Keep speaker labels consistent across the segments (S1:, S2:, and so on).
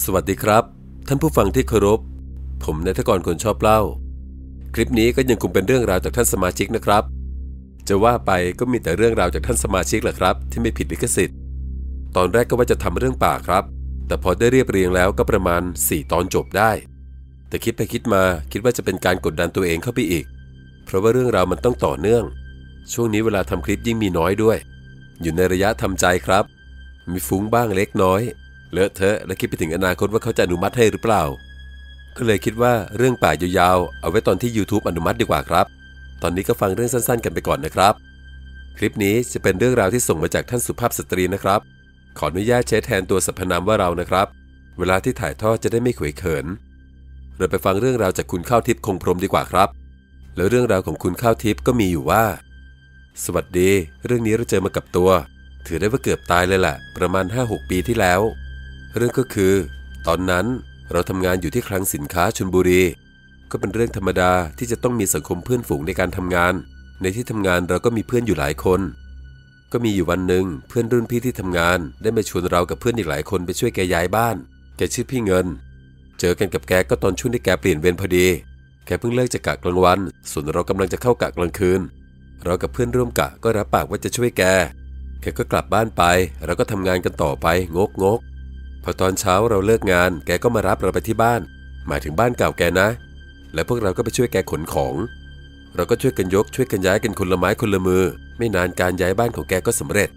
S1: สวัสดีครับ ท่านผู้ฟังที่เคารพ ผมนายทกรคนชอบเล่า คลิปนี้ก็ยังคงเป็นเรื่องราวจากท่านสมาชิกนะครับ จะว่าไปก็มีแต่เรื่องราวจากท่านสมาชิกแหละครับ ที่ไม่ผิดลิขสิทธิ์ ตอนแรกก็ว่าจะทำเรื่องป่าครับ แต่พอได้เรียบเรียงแล้วก็ประมาณ 4 ตอนจบได้ แต่คิดไปคิดมาคิดว่าจะเป็นการกดดันตัวเองเข้าไปอีก เพราะว่าเรื่องราวมันต้องต่อเนื่อง ช่วงนี้เวลาทำคลิปยิ่งมีน้อยด้วย อยู่ในระยะทำใจครับ มีฟุ้งบ้างเล็กน้อย เลอะเทอะและคิดไปถึงอนาคตว่าเขาจะอนุมัติให้หรือเปล่า ก็เลยคิดว่าเรื่องป่ายาวๆ เอาไว้ตอนที่ YouTube อนุมัติดีกว่าครับ ตอนนี้ก็ฟังเรื่องสั้นๆ กันไปก่อนนะครับ คลิปนี้จะเป็นเรื่องราวที่ส่งมาจากท่านสุภาพสตรีนะครับ ขออนุญาตใช้แทนตัวสรรพนามว่าเรานะครับ เวลาที่ถ่ายทอดจะได้ไม่ขวยเขิน เราไปฟังเรื่องราวจากคุณข้าวทิพย์คงพรมดีกว่าครับ แล้วเรื่องราวของคุณข้าวทิพย์ก็มีอยู่ว่า สวัสดี เรื่องนี้เราเจอมากับตัว ถือได้ว่าเกือบตายเลยแหละประมาณ 5-6 ปีที่แล้ว เรื่องก็คือ ตอนนั้นเราทำงานอยู่ที่คลังสินค้าชนบุรี ก็เป็นเรื่องธรรมดาที่จะต้องมีสังคมเพื่อนฝูงในการทำงาน ในที่ทำงานเราก็มีเพื่อนอยู่หลายคน ก็มีอยู่วันหนึ่งเพื่อนรุ่นพี่ที่ทำงาน ได้มาชวนเรากับเพื่อนอีกหลายคนไปช่วยแกย้ายบ้าน แกชื่อพี่เงิน เจอกันกับแกก็ตอนช่วงที่แกเปลี่ยนเวรพอดี แกเพิ่งเลิกจากกะกลางวัน ส่วนเรากำลังจะเข้ากะกลางคืน เรากับเพื่อนร่วมกะก็รับปากว่าจะช่วยแก แกก็กลับบ้านไปเราก็ทำงานกันต่อไปงกงก พอตอนเช้าเราเลิกงาน แกก็มารับเราไปที่บ้าน หมายถึงบ้านเก่าแกนะ แล้วพวกเราก็ไปช่วยแกขนของ เราก็ช่วยกันยกช่วยกันย้ายกันคนละไม้คนละมือ ไม่นานการย้ายบ้านของแกก็สำเร็จ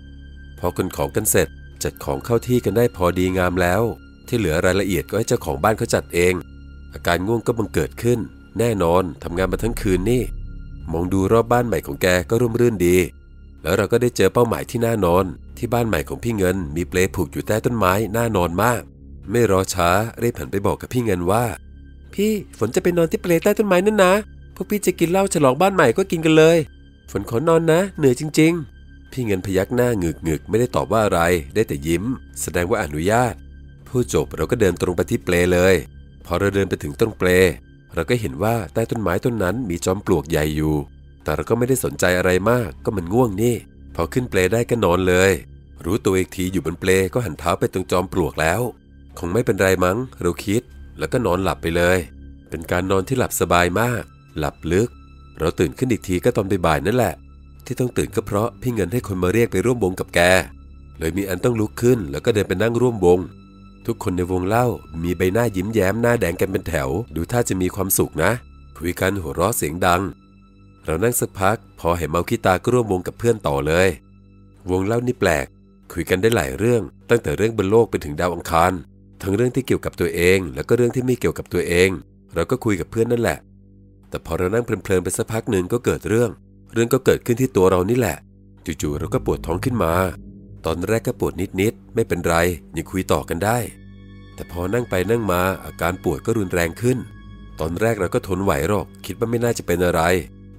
S1: พอขนของกันเสร็จ จัดของเข้าที่กันได้พอดีงามแล้ว ที่เหลือรายละเอียดก็ให้เจ้าของบ้านเขาจัดเอง อาการง่วงก็บังเกิดขึ้น แน่นอนทำงานมาทั้งคืนนี่ มองดูรอบบ้านใหม่ของแกก็ร่มรื่นดี แล้วเราก็ได้เจอเป้าหมายที่น่านอน ที่บ้านใหม่ของพี่เงิน มีเปลผูกอยู่ใต้ต้นไม้น่านอนมาก ไม่รอช้ารีบหันไปบอกกับพี่เงินว่า พี่ฝนจะไปนอนที่เปลใต้ต้นไม้นั่นนะ พวกพี่จะกินเหล้าฉลองบ้านใหม่ก็กินกันเลย ฝนขอนอนนะ เหนื่อยจริง ๆ พี่เงินพยักหน้าหงึกหงึกไม่ได้ตอบว่าอะไร ได้แต่ยิ้ม แสดงว่าอนุญาตพูดจบเราก็เดินตรงไปที่เปลเลย พอเราเดินไปถึงต้นเปลเราก็เห็นว่าใต้ต้นไม้ต้นนั้นมีจอมปลวกใหญ่อยู่ แต่เราก็ไม่ได้สนใจอะไรมากก็มันง่วงนี่ พอขึ้นเปลได้ก็นอนเลย รู้ตัวอีกทีอยู่บนเปลก็หันเท้าไปตรงจอมปลวกแล้ว คงไม่เป็นไรมั้ง เราคิด แล้วก็นอนหลับไปเลย เป็นการนอนที่หลับสบายมาก หลับลึก เราตื่นขึ้นอีกทีก็ตอนบ่ายๆนั่นแหละ ที่ต้องตื่นก็เพราะพี่เงินให้คนมาเรียกไปร่วมวงกับแก เลยมีอันต้องลุกขึ้น แล้วก็เดินไปนั่งร่วมวง ทุกคนในวงเล่ามีใบหน้ายิ้มแย้มหน้าแดงกันเป็นแถว ดูท่าจะมีความสุขนะคุยกันหัวเราะเสียงดัง เรานั่งสักพัก พอเห็นเมาคิตาก็ร่วมวงกับเพื่อนต่อเลย วงเล่านี่แปลก คุยกันได้หลายเรื่อง ตั้งแต่เรื่องบนโลกไปถึงดาวอังคาร ทั้งเรื่องที่เกี่ยวกับตัวเอง แล้วก็เรื่องที่ไม่เกี่ยวกับตัวเอง เราก็คุยกับเพื่อนนั่นแหละ แต่พอเรานั่งเพลินๆไปสักพักหนึ่งก็เกิดเรื่อง เรื่องก็เกิดขึ้นที่ตัวเรานี่แหละ จู่ๆเราก็ปวดท้องขึ้นมา ตอนแรกก็ปวดนิดๆไม่เป็นไรยังคุยต่อกันได้ แต่พอนั่งไปนั่งมาอาการปวดก็รุนแรงขึ้น ตอนแรกเราก็ทนไหวหรอก คิดว่าไม่น่าจะเป็นอะไร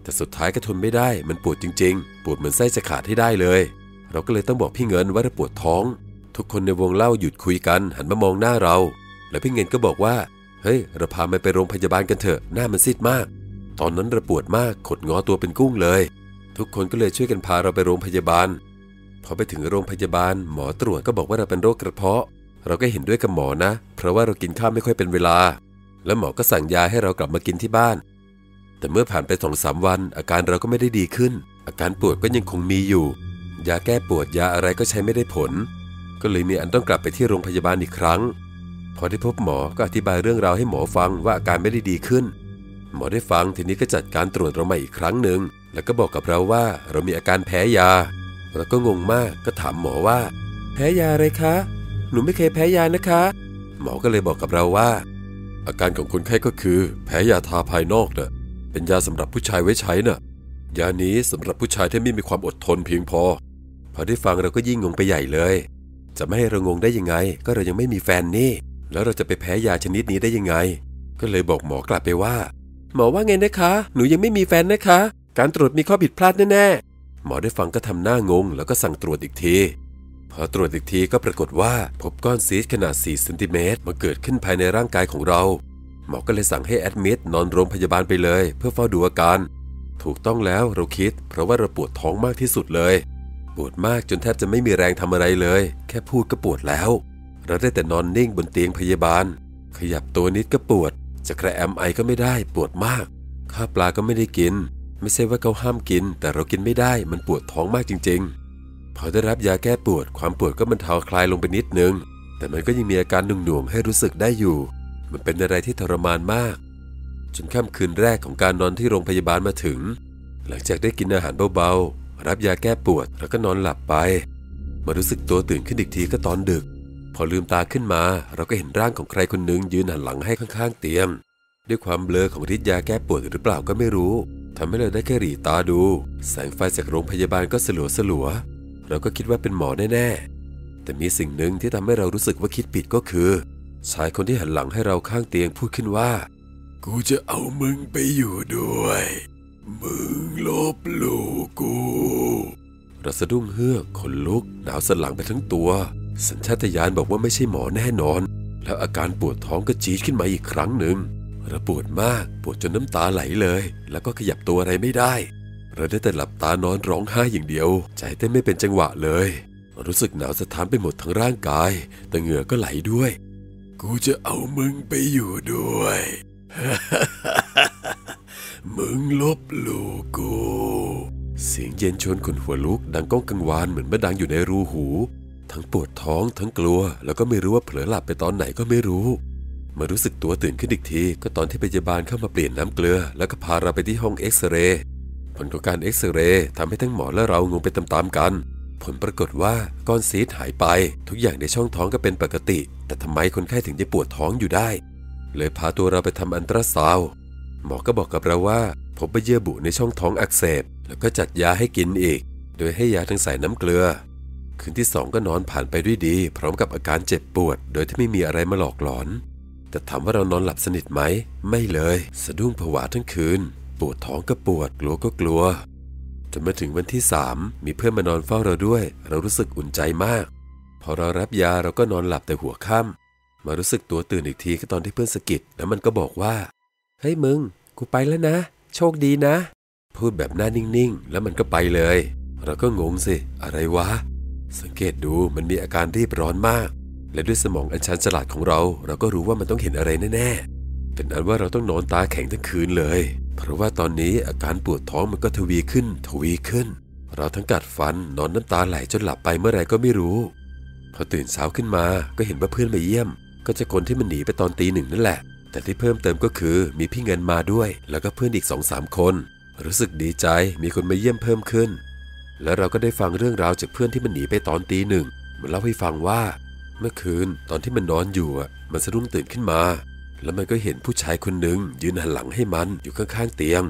S1: แต่สุดท้ายก็ทนไม่ได้มันปวดจริง ๆ ปวดเหมือนไส้จะขาดให้ได้เลย เราก็เลยต้องบอกพี่เงินว่าเราปวดท้อง ทุกคนในวงเล่าหยุดคุยกัน หันมามองหน้าเรา แล้วพี่เงินก็บอกว่า เฮ้ยเราพามันไปโรงพยาบาลกันเถอะหน้ามันซีดมาก ตอนนั้นเราปวดมากขดงอตัวเป็นกุ้งเลย ทุกคนก็เลยช่วยกันพาเราไปโรงพยาบาลพอไปถึงโรงพยาบาล หมอตรวจก็บอกว่าเราเป็นโรคกระเพาะ เราก็เห็นด้วยกับหมอนะ เพราะว่าเรากินข้าวไม่ค่อยเป็นเวลา แล้วหมอก็สั่งยาให้เรากลับมากินที่บ้าน แต่เมื่อผ่านไปสองสามวัน อาการเราก็ไม่ได้ดีขึ้น อาการปวดก็ยังคงมีอยู่ ยาแก้ปวดยาอะไรก็ใช้ไม่ได้ผล ก็เลยมีอันต้องกลับไปที่โรงพยาบาลอีกครั้ง พอได้พบหมอก็อธิบายเรื่องราวให้หมอฟังว่าอาการไม่ได้ดีขึ้น หมอได้ฟังทีนี้ก็จัดการตรวจเราใหม่อีกครั้งหนึ่งแล้วก็บอกกับเราว่าเรามีอาการแพ้ยาเราก็งงมากก็ถามหมอว่า แพ้ยาอะไรคะ หนูไม่เคยแพ้ยานะคะ หมอก็เลยบอกกับเราว่า อาการของคนไข้ก็คือ แพ้ยาทาภายนอกเนะ่ะ เป็นยาสำหรับผู้ชายไว้ใช้น่ะ ยานี้สำหรับผู้ชายที่ไม่มีความอดทนเพียงพอ พอได้ฟังเราก็ยิ่งงงไปใหญ่เลย จะไม่ให้เรางงได้ยังไง ก็เรายังไม่มีแฟนนี่ แล้วเราจะไปแพ้ยาชนิดนี้ได้ยังไง ก็เลยบอกหมอกลับไปว่า หมอว่าไงนะคะ หนูยังไม่มีแฟนนะคะ การตรวจมีข้อผิดพลาดแน่ๆหมอได้ฟังก็ทำหน้างง แล้วก็สั่งตรวจอีกทีพอตรวจอีกทีก็ปรากฏว่าพบก้อนซีสขนาด 4 เซนติเมตรมาเกิดขึ้นภายในร่างกายของเรา หมอก็เลยสั่งให้แอดมิดนอนโรงพยาบาลไปเลย เพื่อเฝ้าดูอาการ ถูกต้องแล้วเราคิด เพราะว่าเราปวดท้องมากที่สุดเลย ปวดมากจนแทบจะไม่มีแรงทำอะไรเลย แค่พูดก็ปวดแล้ว เราได้แต่นอนนิ่งบนเตียงพยาบาล ขยับตัวนิดก็ปวด จะกระแอมไอก็ไม่ได้ปวดมากข้าวปลาก็ไม่ได้กิน ไม่ใช่ว่าเขาห้ามกิน แต่เรากินไม่ได้มันปวดท้องมากจริง ๆ พอได้รับยาแก้ปวดความปวดก็บรรเทาคลายลงไปนิดนึงแต่มันก็ยังมีอาการหน่วงๆให้รู้สึกได้อยู่ มันเป็นอะไรที่ทรมานมาก จนค่ำคืนแรกของการนอนที่โรงพยาบาลมาถึง หลังจากได้กินอาหารเบาๆ รับยาแก้ปวดแล้วก็นอนหลับไป มารู้สึกตัวตื่นขึ้นอีกทีก็ตอนดึก พอลืมตาขึ้นมา เราก็เห็นร่างของใครคนหนึ่งยืนหันหลังให้ข้างๆเตียง ด้วยความเบลอของฤทธิ์ยาแก้ปวดหรือเปล่าก็ไม่รู้ทำให้เราได้แค่หลีตาดู แสงไฟจากโรงพยาบาลก็สลัวสลัวๆเราก็คิดว่าเป็นหมอแน่ๆแต่มีสิ่งหนึ่งที่ทำให้เรารู้สึกว่าคิดผิดก็คือ ชายคนที่หันหลังให้เราข้างเตียงพูดขึ้นว่า กูจะเอามึงไปอยู่ด้วย มึงลบลู่กูเราสะดุ้งเฮือกขนลุกหนาวสันหลังไปทั้งตัว สัญชาตญาณบอกว่าไม่ใช่หมอแน่นอน แล้วอาการปวดท้องก็จี๊ดขึ้นมาอีกครั้งหนึ่งเราปวดมากปวดจนน้ำตาไหลเลย แล้วก็ขยับตัวอะไรไม่ได้เราได้แต่หลับตานอนร้องไห้อย่างเดียว ใจเต้นไม่เป็นจังหวะเลย รู้สึกหนาวสะท้านไปหมดทั้งร่างกาย แต่เหงื่อก็ไหลด้วย กูจะเอามึงไปอยู่ด้วย มึงลบหลู่กู เสียงเย็นชวนขนหัวลุกดังก้องกังวานเหมือนมาดังอยู่ในรูหู ทั้งปวดท้องทั้งกลัว แล้วก็ไม่รู้ว่าเผลอหลับไปตอนไหนก็ไม่รู้มารู้สึกตัวตื่นขึ้นอีกที ก็ตอนที่พยาบาลเข้ามาเปลี่ยนน้ำเกลือ แล้วก็พาเราไปที่ห้องเอ็กซเรย์ผลของการเอ็กซเรย์ทำให้ทั้งหมอและเรางงไปตามๆกัน ผลปรากฏว่าก้อนซีดหายไปทุกอย่างในช่องท้องก็เป็นปกติ แต่ทำไมคนไข้ถึงจะปวดท้องอยู่ได้ เลยพาตัวเราไปทำอันตราซาวหมอก็บอกกับเราว่าพบว่าเยื่อบุในช่องท้องอักเสบ แล้วก็จัดยาให้กินอีก โดยให้ยาทั้งใส่น้ำเกลือ คืนที่สองก็นอนผ่านไปด้วยดี พร้อมกับอาการเจ็บปวด โดยที่ไม่มีอะไรมาหลอกหลอน แต่ถามว่าเรานอนหลับสนิทไหม ไม่เลย สะดุ้งผวาทั้งคืน ปวดท้องก็ปวด กลัวก็กลัว นมาถึงวันที่สามมีเพื่อนมานอนเฝ้าเราด้วย เรารู้สึกอุ่นใจมาก พอเรารับยาเราก็นอนหลับแต่หัวค่ำมารู้สึกตัวตื่นอีกทีก็ตอนที่เพื่อนสะกิดแล้วมันก็บอกว่าเฮ้ยมึง กูไปแล้วนะ โชคดีนะ พูดแบบหน้านิ่งๆ แล้วมันก็ไปเลย เราก็งงสิ อะไรวะ สังเกตดูมันมีอาการรีบร้อนมาก และด้วยสมองอันชันฉลาดของเรา เราก็รู้ว่ามันต้องเห็นอะไรแน่ๆเป็นอันว่าเราต้องนอนตาแข็งทั้งคืนเลย เพราะว่าตอนนี้อาการปวดท้องมันก็ทวีขึ้น ทวีขึ้น เราทั้งกัดฟันนอนน้ำตาไหลจนหลับไปเมื่อไรก็ไม่รู้ พอตื่นเช้าขึ้นมาก็เห็นว่าเพื่อนมาเยี่ยม ก็จะคนที่มันหนีไปตอนตีหนึ่งนั่นแหละ แต่ที่เพิ่มเติมก็คือมีพี่เงินมาด้วย แล้วก็เพื่อนอีกสองสามคน รู้สึกดีใจมีคนมาเยี่ยมเพิ่มขึ้น แล้วเราก็ได้ฟังเรื่องราวจากเพื่อนที่มันหนีไปตอนตีหนึ่งมันเล่าให้ฟังว่า เมื่อคืนตอนที่มันนอนอยู่มันสะดุ้งตื่นขึ้นมา แล้วมันก็เห็นผู้ชายคนหนึ่งยืนหันหลังให้มันอยู่ข้างๆเตียง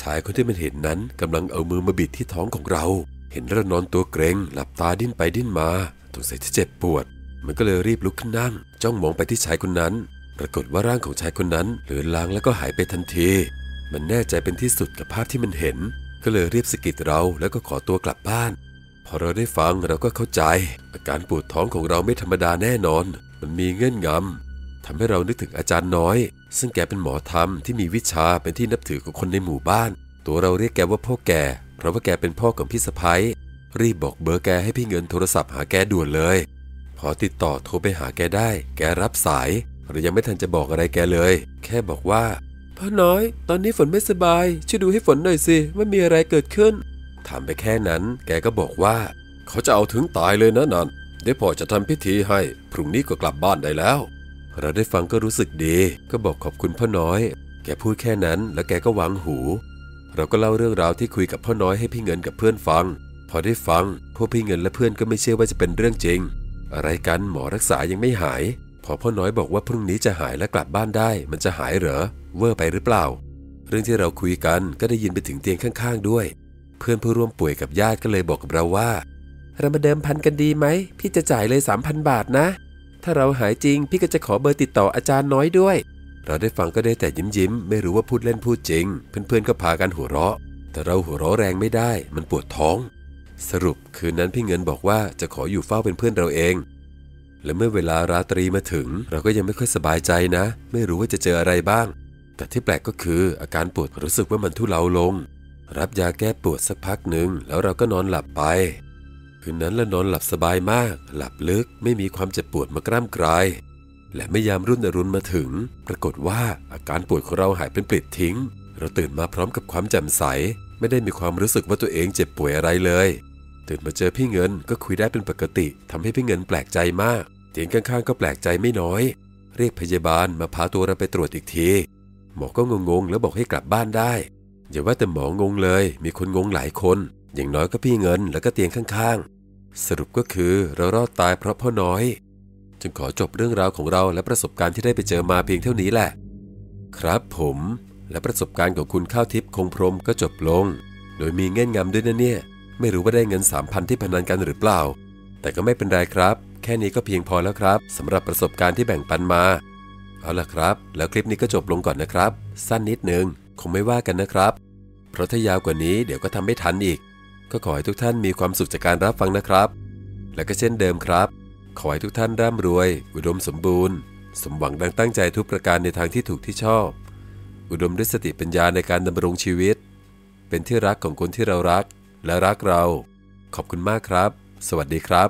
S1: ชายคนที่มันเห็นนั้นกำลังเอามือมาบิดที่ท้องของเรา เห็นเรานอนตัวเกรงหลับตาดิ้นไปดิ้นมาสงสัยจะเจ็บปวด มันก็เลยรีบลุกขึ้นนั่ง จ้องมองไปที่ชายคนนั้น ปรากฏว่าร่างของชายคนนั้นเลือนลางแล้วก็หายไปทันที มันแน่ใจเป็นที่สุดกับภาพที่มันเห็น ก็เลยรีบสกิดเราแล้วก็ขอตัวกลับบ้านพอเราได้ฟังเราก็เข้าใจ อาการปวดท้องของเราไม่ธรรมดาแน่นอน มันมีเงื่อนงำ ทำให้เรานึกถึงอาจารย์น้อย ซึ่งแกเป็นหมอธรรมที่มีวิชาเป็นที่นับถือของคนในหมู่บ้าน ตัวเราเรียกแกว่าพ่อแก เพราะว่าแกเป็นพ่อของพี่สะพ้ยรีบบอกเบอร์แกให้พี่เงินโทรศัพท์หาแกด่วนเลย พอติดต่อโทรไปหาแกได้ แกรับสายเรายังไม่ทันจะบอกอะไรแกเลย แค่บอกว่าพ่อน้อย ตอนนี้ฝนไม่สบาย ช่วยดูให้ฝนหน่อยสิว่ามีอะไรเกิดขึ้น ถามไปแค่นั้น แกก็บอกว่า เขาจะเอาถึงตายเลยนะนันเดี๋ยวพ่อจะทำพิธีให้ พรุ่งนี้ก็กลับบ้านได้แล้ว เราได้ฟังก็รู้สึกดี ก็บอกขอบคุณพ่อน้อย แกพูดแค่นั้นแล้วแกก็วางหู เราก็เล่าเรื่องราวที่คุยกับพ่อน้อยให้พี่เงินกับเพื่อนฟัง พอได้ฟัง พวกพี่เงินและเพื่อนก็ไม่เชื่อว่าจะเป็นเรื่องจริง อะไรกันหมอรักษายังไม่หาย พอพ่อน้อยบอกว่าพรุ่งนี้จะหายและกลับบ้านได้ มันจะหายเหรอ เวอร์ไปหรือเปล่า เรื่องที่เราคุยกันก็ได้ยินไปถึงเตียงข้างๆด้วย เพื่อนผู้ร่วมป่วยกับญาติก็เลยบอกกับเราว่า เรามาเดิมพันกันดีไหม พี่จะจ่ายเลย3,000บาทนะ ถ้าเราหายจริง พี่ก็จะขอเบอร์ติดต่ออาจารย์น้อยด้วย เราได้ฟังก็ได้แต่ยิ้มยิ้มไม่รู้ว่าพูดเล่นพูดจริง เพื่อนๆก็พากันหัวเราะ แต่เราหัวเราะแรงไม่ได้ มันปวดท้อง สรุปคืนนั้นพี่เงินบอกว่าจะขออยู่เฝ้าเป็นเพื่อนเราเอง และเมื่อเวลาราตรีมาถึง เราก็ยังไม่ค่อยสบายใจนะ ไม่รู้ว่าจะเจออะไรบ้าง แต่ที่แปลกก็คืออาการปวดรู้สึกว่ามันทุเลาลง รับยาแก้ปวดสักพักหนึ่งแล้วเราก็นอนหลับไป คืนนั้นละนอนหลับสบายมาก หลับลึกไม่มีความเจ็บปวดมากร่ำกราย และเมื่อยามรุ่นอรุณมาถึง ปรากฏว่าอาการป่วยของเราหายเป็นปลิดทิ้ง เราตื่นมาพร้อมกับความแจ่มใส ไม่ได้มีความรู้สึกว่าตัวเองเจ็บป่วยอะไรเลย ตื่นมาเจอพี่เงินก็คุยได้เป็นปกติทำให้พี่เงินแปลกใจมากเตียงข้างๆก็แปลกใจไม่น้อย เรียกพยาบาลมาพาตัวเราไปตรวจอีกทีหมอก็งงๆแล้วบอกให้กลับบ้านได้อย่าว่าแต่หมองงเลย มีคนงงหลายคน อย่างน้อยก็พี่เงินแล้วก็เตียงข้างๆ สรุปก็คือเรารอดตายเพราะพ่อน้อย จึงขอจบเรื่องราวของเราและประสบการณ์ที่ได้ไปเจอมาเพียงเท่านี้แหละ ครับผมและประสบการณ์ของคุณข้าวทิพย์คงพรมก็จบลง โดยมีเงื่อนงำด้วยนะเนี่ย ไม่รู้ว่าได้เงิน 3,000 ที่พนันกันหรือเปล่า แต่ก็ไม่เป็นไรครับ แค่นี้ก็เพียงพอแล้วครับสำหรับประสบการณ์ที่แบ่งปันมา เอาล่ะครับ แล้วคลิปนี้ก็จบลงก่อนนะครับ สั้นนิดนึงคงไม่ว่ากันนะครับ เพราะถ้ายาวกว่านี้เดี๋ยวก็ทำไม่ทันอีก ก็ขอให้ทุกท่านมีความสุขจากการรับฟังนะครับ และก็เช่นเดิมครับ ขอให้ทุกท่านร่ำรวย อุดมสมบูรณ์ สมหวังดังตั้งใจทุกประการในทางที่ถูกที่ชอบ อุดมด้วยสติปัญญาในการดำรงชีวิต เป็นที่รักของคนที่เรารักและรักเรา ขอบคุณมากครับ สวัสดีครับ